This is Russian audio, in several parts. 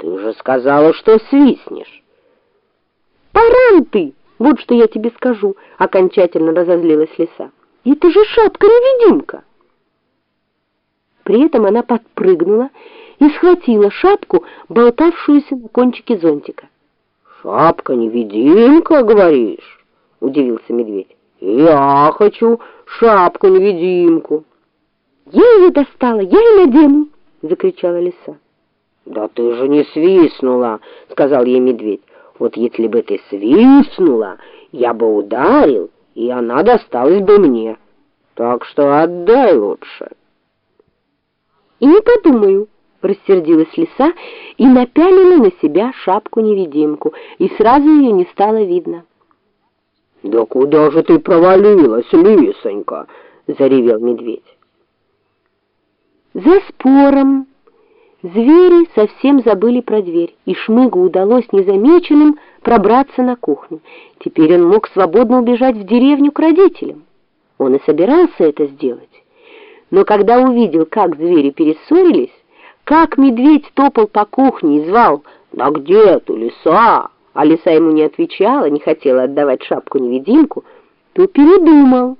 Ты же сказала, что свистнешь. Паран ты! Вот что я тебе скажу, окончательно разозлилась лиса. Это же шапка-невидимка. При этом она подпрыгнула и схватила шапку, болтавшуюся на кончике зонтика. «Шапка-невидимка, говоришь?» — удивился медведь. «Я хочу шапку-невидимку». «Я ее достала, я и надену!» — закричала лиса. «Да ты же не свистнула!» — сказал ей медведь. «Вот если бы ты свистнула, я бы ударил, и она досталась бы мне. Так что отдай лучше». «И не подумаю!» — рассердилась лиса и напялила на себя шапку-невидимку, и сразу ее не стало видно. «Да куда же ты провалилась, лисонька?» — заревел медведь. За спором звери совсем забыли про дверь, и Шмыгу удалось незамеченным пробраться на кухню. Теперь он мог свободно убежать в деревню к родителям. Он и собирался это сделать. Но когда увидел, как звери перессорились, как медведь топал по кухне и звал «Да где ты, лиса?» а лиса ему не отвечала, не хотела отдавать шапку-невидимку, то передумал.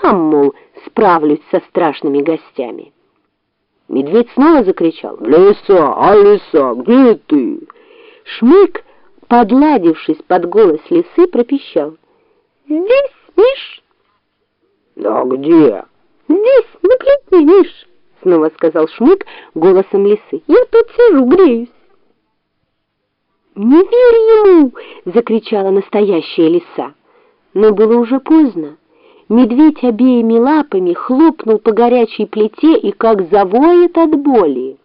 Сам, мол, справлюсь со страшными гостями. Медведь снова закричал «Лиса, а лиса, где ты?» Шмык, подладившись под голос лисы, пропищал «Здесь, Миш!» «Да где?» «Здесь, на плите, Миш!» Снова сказал Шмык голосом лисы «Я тут сижу, греюсь!» «Не верь ему!» — закричала настоящая лиса. Но было уже поздно. Медведь обеими лапами хлопнул по горячей плите и как завоет от боли.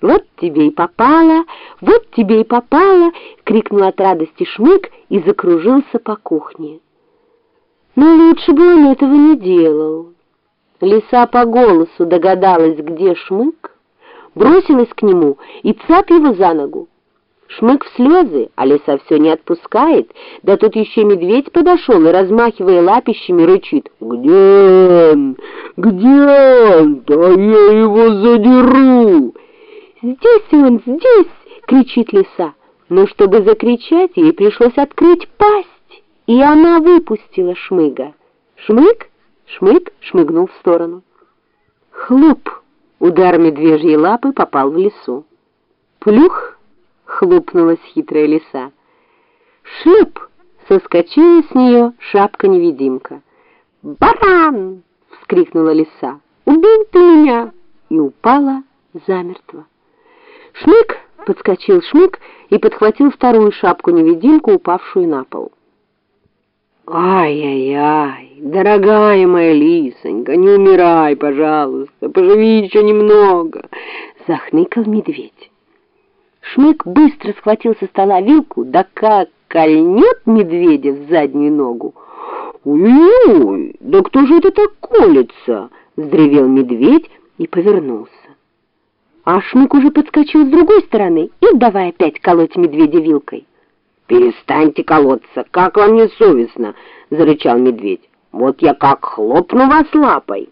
«Вот тебе и попало! Вот тебе и попало!» — крикнул от радости Шмык и закружился по кухне. Но лучше бы он этого не делал. Лиса по голосу догадалась, где Шмык, бросилась к нему и цап его за ногу. Шмык в слезы, а лиса все не отпускает. Да тут еще медведь подошел и, размахивая лапищами, рычит. «Где он? Где он? Да я его задеру!» «Здесь он, здесь!» — кричит лиса. Но чтобы закричать, ей пришлось открыть пасть, и она выпустила Шмыга. «Шмык?» Шмык шмыгнул в сторону. Хлоп! Удар медвежьей лапы попал в лесу. Плюх! Хлопнулась хитрая лиса. Шип! Соскочила с нее шапка-невидимка. «Баран!» — вскрикнула лиса. «Убил ты меня!» И упала замертво. Шмык! Подскочил Шмык и подхватил вторую шапку-невидимку, упавшую на пол. «Ай-яй-яй, дорогая моя лисонька, не умирай, пожалуйста, поживи еще немного!» — захныкал медведь. Шмык быстро схватил со стола вилку, да как кольнет медведя в заднюю ногу. «Ой-ой, да кто же это так колется?» — вздревел медведь и повернулся. А Шмык уже подскочил с другой стороны и давай опять колоть медведя вилкой. «Перестаньте колоться, как вам не совестно!» — зарычал медведь. «Вот я как хлопну вас лапой!»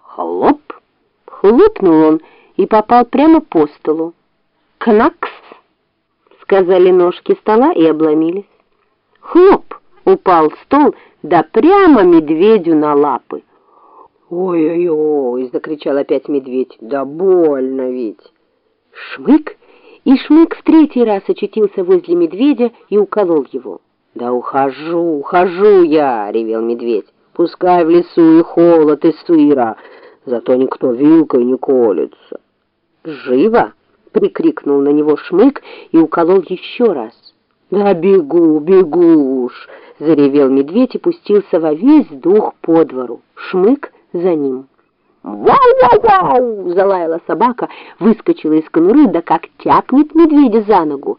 Хлоп! Хлопнул он и попал прямо по столу. «Кнакс!» — сказали ножки стола и обломились. Хлоп! Упал стол, да прямо медведю на лапы. «Ой-ой-ой!» — закричал опять медведь. «Да больно ведь!» Шмык! И Шмык в третий раз очутился возле медведя и уколол его. «Да ухожу, ухожу я!» — ревел медведь. «Пускай в лесу и холод, и сыро, зато никто вилкой не колется». «Живо!» Прикрикнул на него Шмык и уколол еще раз. «Да бегу, бегу уж!» — заревел медведь и пустился во весь дух по двору. Шмык за ним. «Вау-вау-вау!» — залаяла собака, выскочила из конуры, да как тяпнет медведя за ногу.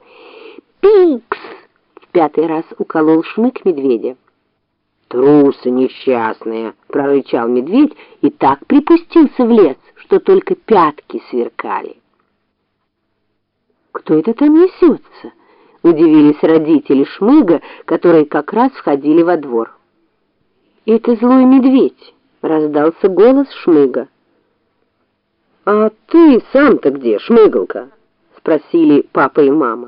«Пикс!» — в пятый раз уколол Шмык медведя. «Трусы несчастные!» — прорычал медведь и так припустился в лес, что только пятки сверкали. «Кто это там несется?» — удивились родители Шмыга, которые как раз входили во двор. «Это злой медведь», — раздался голос Шмыга. «А ты сам-то где, Шмыгалка?» — спросили папа и мама.